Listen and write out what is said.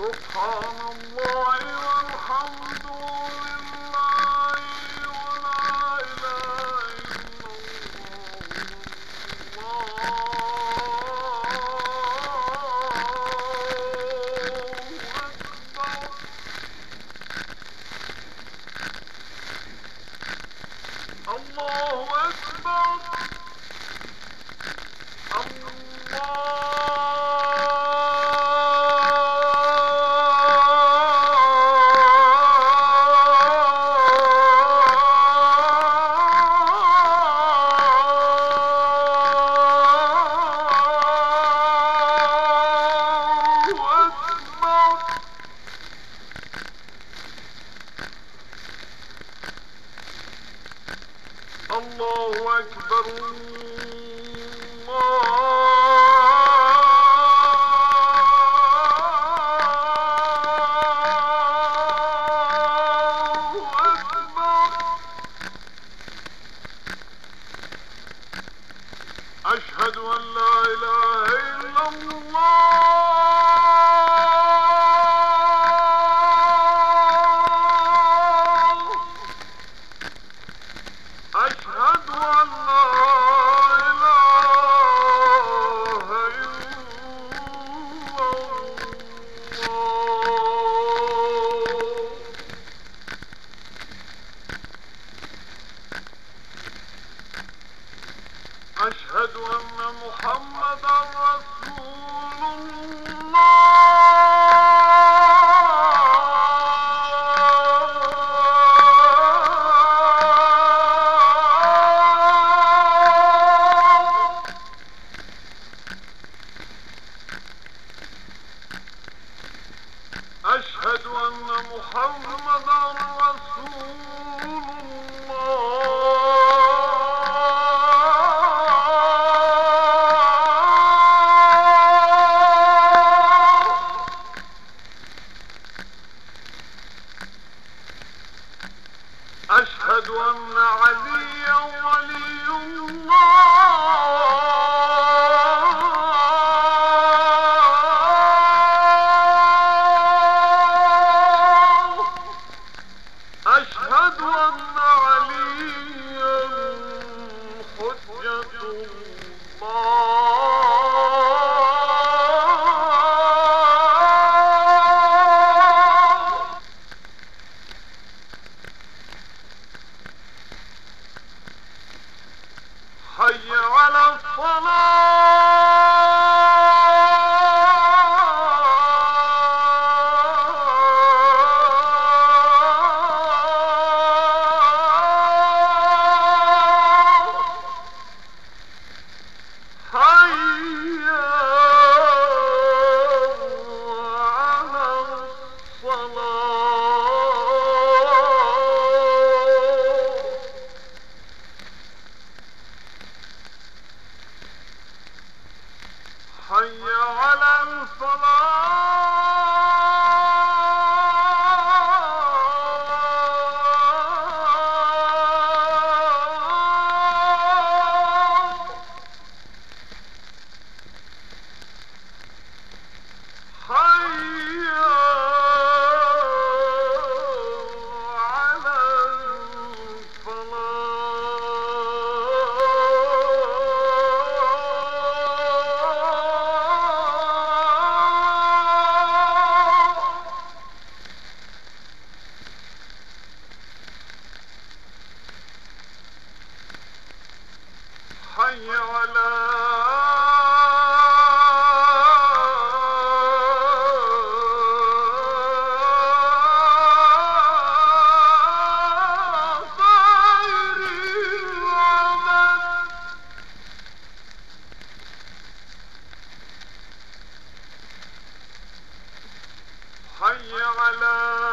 سبحان الله والحمد لله ولا إله إلا الله. أكبر. الله أكبر. الله الله أكبر الله واشهد ان عليا ولي الله. على